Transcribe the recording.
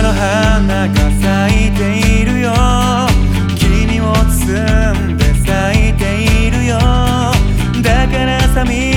の花が咲いているよ。君を包んで咲いているよ。だから寂しい